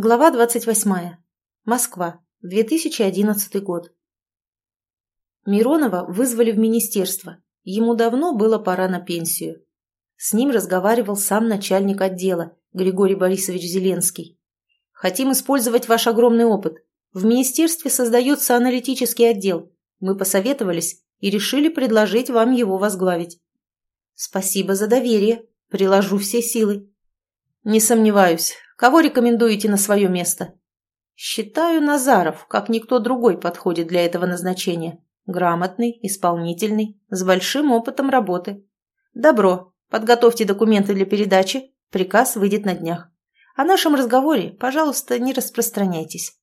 Глава 28. Москва. 2011 год. Миронова вызвали в министерство. Ему давно было пора на пенсию. С ним разговаривал сам начальник отдела, Григорий Борисович Зеленский. «Хотим использовать ваш огромный опыт. В министерстве создается аналитический отдел. Мы посоветовались и решили предложить вам его возглавить». «Спасибо за доверие. Приложу все силы». «Не сомневаюсь. Кого рекомендуете на свое место?» «Считаю, Назаров, как никто другой, подходит для этого назначения. Грамотный, исполнительный, с большим опытом работы. Добро. Подготовьте документы для передачи. Приказ выйдет на днях. О нашем разговоре, пожалуйста, не распространяйтесь».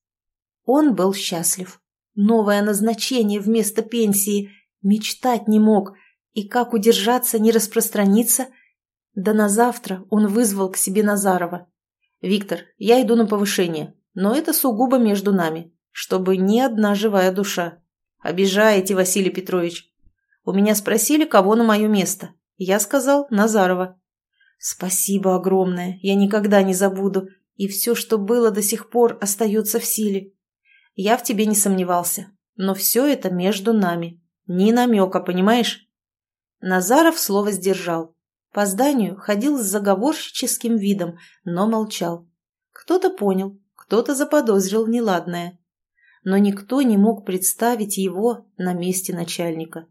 Он был счастлив. Новое назначение вместо пенсии. Мечтать не мог. И как удержаться, не распространиться? Да на завтра он вызвал к себе Назарова. «Виктор, я иду на повышение, но это сугубо между нами, чтобы ни одна живая душа. Обижаете, Василий Петрович. У меня спросили, кого на мое место. Я сказал Назарова. Спасибо огромное, я никогда не забуду, и все, что было до сих пор, остается в силе. Я в тебе не сомневался, но все это между нами. Ни намека, понимаешь? Назаров слово сдержал. По зданию ходил с заговорщическим видом, но молчал. Кто-то понял, кто-то заподозрил неладное. Но никто не мог представить его на месте начальника.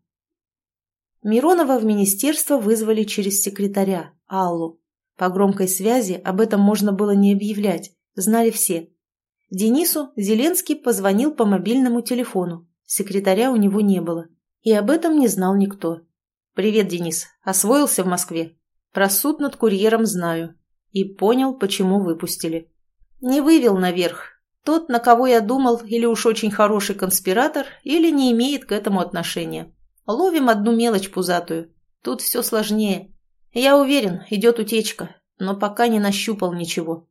Миронова в министерство вызвали через секретаря, Аллу. По громкой связи об этом можно было не объявлять, знали все. Денису Зеленский позвонил по мобильному телефону, секретаря у него не было. И об этом не знал никто. «Привет, Денис. Освоился в Москве? Про суд над курьером знаю. И понял, почему выпустили. Не вывел наверх. Тот, на кого я думал, или уж очень хороший конспиратор, или не имеет к этому отношения. Ловим одну мелочь пузатую. Тут все сложнее. Я уверен, идет утечка, но пока не нащупал ничего.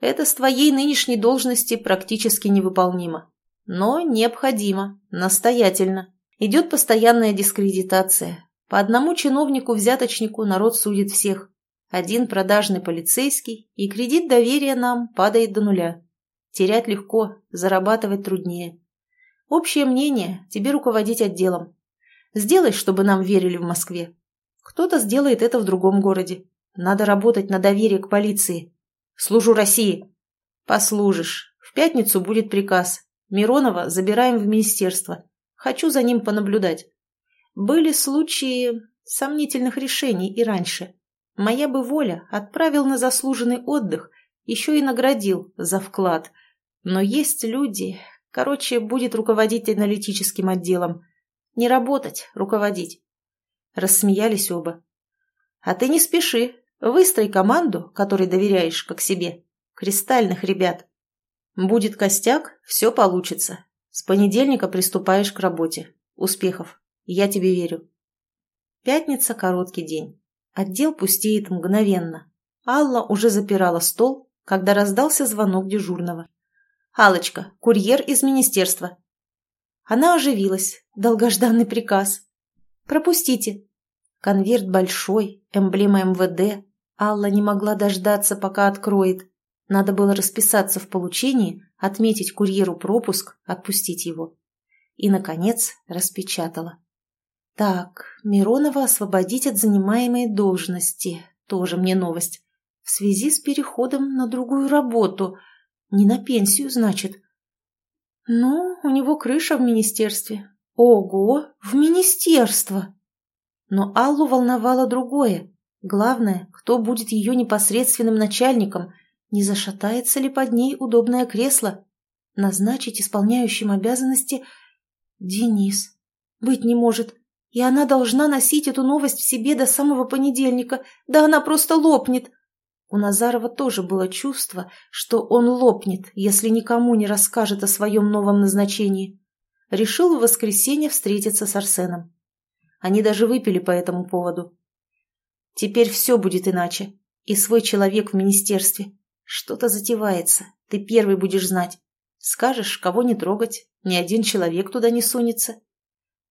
Это с твоей нынешней должности практически невыполнимо. Но необходимо, настоятельно. Идет постоянная дискредитация, по одному чиновнику-взяточнику народ судит всех. Один продажный полицейский, и кредит доверия нам падает до нуля. Терять легко, зарабатывать труднее. Общее мнение – тебе руководить отделом. Сделай, чтобы нам верили в Москве. Кто-то сделает это в другом городе. Надо работать на доверие к полиции. Служу России. Послужишь. В пятницу будет приказ. Миронова забираем в министерство. Хочу за ним понаблюдать. Были случаи сомнительных решений и раньше. Моя бы воля отправил на заслуженный отдых, еще и наградил за вклад. Но есть люди... Короче, будет руководить аналитическим отделом. Не работать, руководить. Рассмеялись оба. А ты не спеши. Выстрой команду, которой доверяешь, как себе. Кристальных ребят. Будет костяк, все получится. С понедельника приступаешь к работе. Успехов. Я тебе верю. Пятница – короткий день. Отдел пустеет мгновенно. Алла уже запирала стол, когда раздался звонок дежурного. «Аллочка, курьер из министерства». Она оживилась. Долгожданный приказ. «Пропустите». Конверт большой, эмблема МВД. Алла не могла дождаться, пока откроет. Надо было расписаться в получении, отметить курьеру пропуск, отпустить его. И, наконец, распечатала. Так, Миронова освободить от занимаемой должности. Тоже мне новость. В связи с переходом на другую работу. Не на пенсию, значит. Ну, у него крыша в министерстве. Ого, в министерство! Но Аллу волновало другое. Главное, кто будет ее непосредственным начальником, не зашатается ли под ней удобное кресло. Назначить исполняющим обязанности Денис. Быть не может. И она должна носить эту новость в себе до самого понедельника. Да она просто лопнет. У Назарова тоже было чувство, что он лопнет, если никому не расскажет о своем новом назначении. Решил в воскресенье встретиться с Арсеном. Они даже выпили по этому поводу. Теперь все будет иначе. И свой человек в министерстве. Что-то затевается. Ты первый будешь знать. Скажешь, кого не трогать. Ни один человек туда не сунется.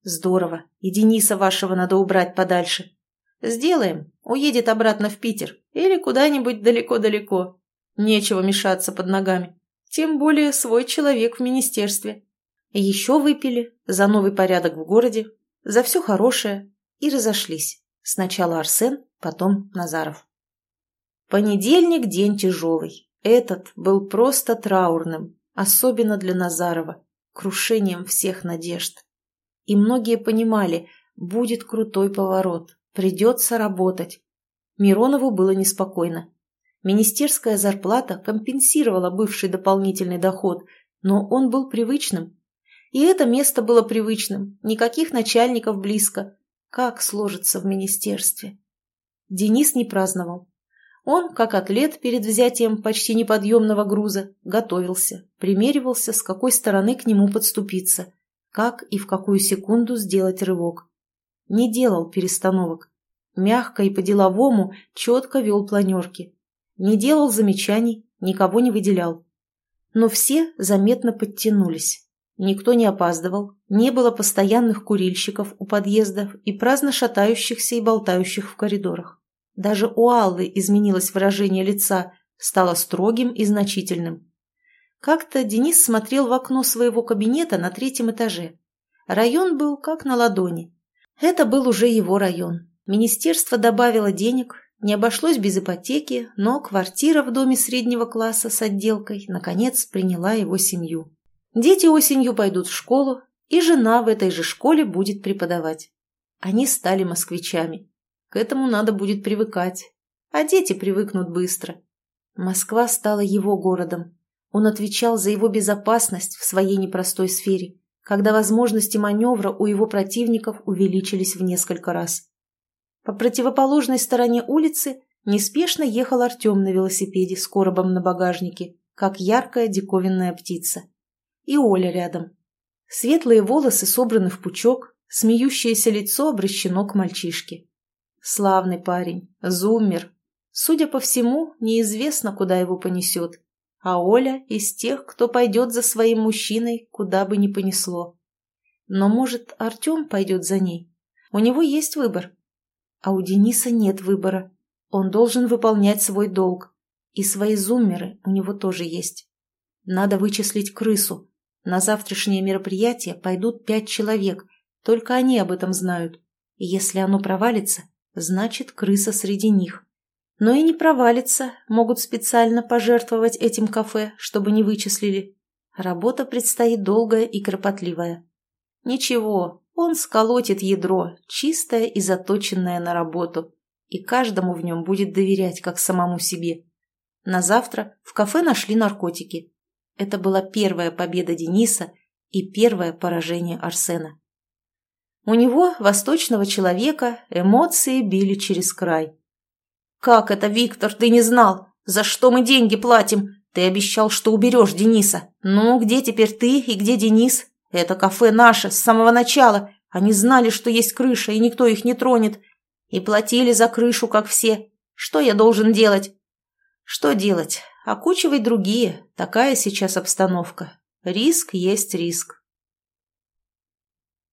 Здорово. И Дениса вашего надо убрать подальше. Сделаем. Уедет обратно в Питер. Или куда-нибудь далеко-далеко. Нечего мешаться под ногами. Тем более свой человек в министерстве. Еще выпили за новый порядок в городе, за все хорошее и разошлись. Сначала Арсен, потом Назаров. Понедельник – день тяжелый. Этот был просто траурным, особенно для Назарова, крушением всех надежд. И многие понимали, будет крутой поворот, придется работать. Миронову было неспокойно. Министерская зарплата компенсировала бывший дополнительный доход, но он был привычным. И это место было привычным, никаких начальников близко. Как сложится в министерстве? Денис не праздновал. Он, как атлет перед взятием почти неподъемного груза, готовился, примеривался, с какой стороны к нему подступиться, как и в какую секунду сделать рывок. Не делал перестановок. Мягко и по-деловому четко вел планерки. Не делал замечаний, никого не выделял. Но все заметно подтянулись. Никто не опаздывал, не было постоянных курильщиков у подъездов и праздно шатающихся и болтающих в коридорах. Даже у Аллы изменилось выражение лица, стало строгим и значительным. Как-то Денис смотрел в окно своего кабинета на третьем этаже. Район был как на ладони. Это был уже его район. Министерство добавило денег, не обошлось без ипотеки, но квартира в доме среднего класса с отделкой, наконец, приняла его семью. Дети осенью пойдут в школу, и жена в этой же школе будет преподавать. Они стали москвичами. К этому надо будет привыкать. А дети привыкнут быстро. Москва стала его городом. Он отвечал за его безопасность в своей непростой сфере, когда возможности маневра у его противников увеличились в несколько раз. По противоположной стороне улицы неспешно ехал Артем на велосипеде с коробом на багажнике, как яркая диковинная птица. И Оля рядом. Светлые волосы собраны в пучок, смеющееся лицо обращено к мальчишке. Славный парень, зуммер. Судя по всему, неизвестно, куда его понесет. А Оля из тех, кто пойдет за своим мужчиной, куда бы ни понесло. Но, может, Артем пойдет за ней? У него есть выбор. А у Дениса нет выбора. Он должен выполнять свой долг. И свои зуммеры у него тоже есть. Надо вычислить крысу. На завтрашнее мероприятие пойдут пять человек. Только они об этом знают. И если оно провалится, значит крыса среди них. Но и не провалится, могут специально пожертвовать этим кафе, чтобы не вычислили. Работа предстоит долгая и кропотливая. Ничего, он сколотит ядро, чистое и заточенное на работу, и каждому в нем будет доверять, как самому себе. На завтра в кафе нашли наркотики. Это была первая победа Дениса и первое поражение Арсена. У него, восточного человека, эмоции били через край. «Как это, Виктор, ты не знал? За что мы деньги платим? Ты обещал, что уберешь Дениса. Ну, где теперь ты и где Денис? Это кафе наше, с самого начала. Они знали, что есть крыша, и никто их не тронет. И платили за крышу, как все. Что я должен делать? Что делать? Окучивать другие. Такая сейчас обстановка. Риск есть риск.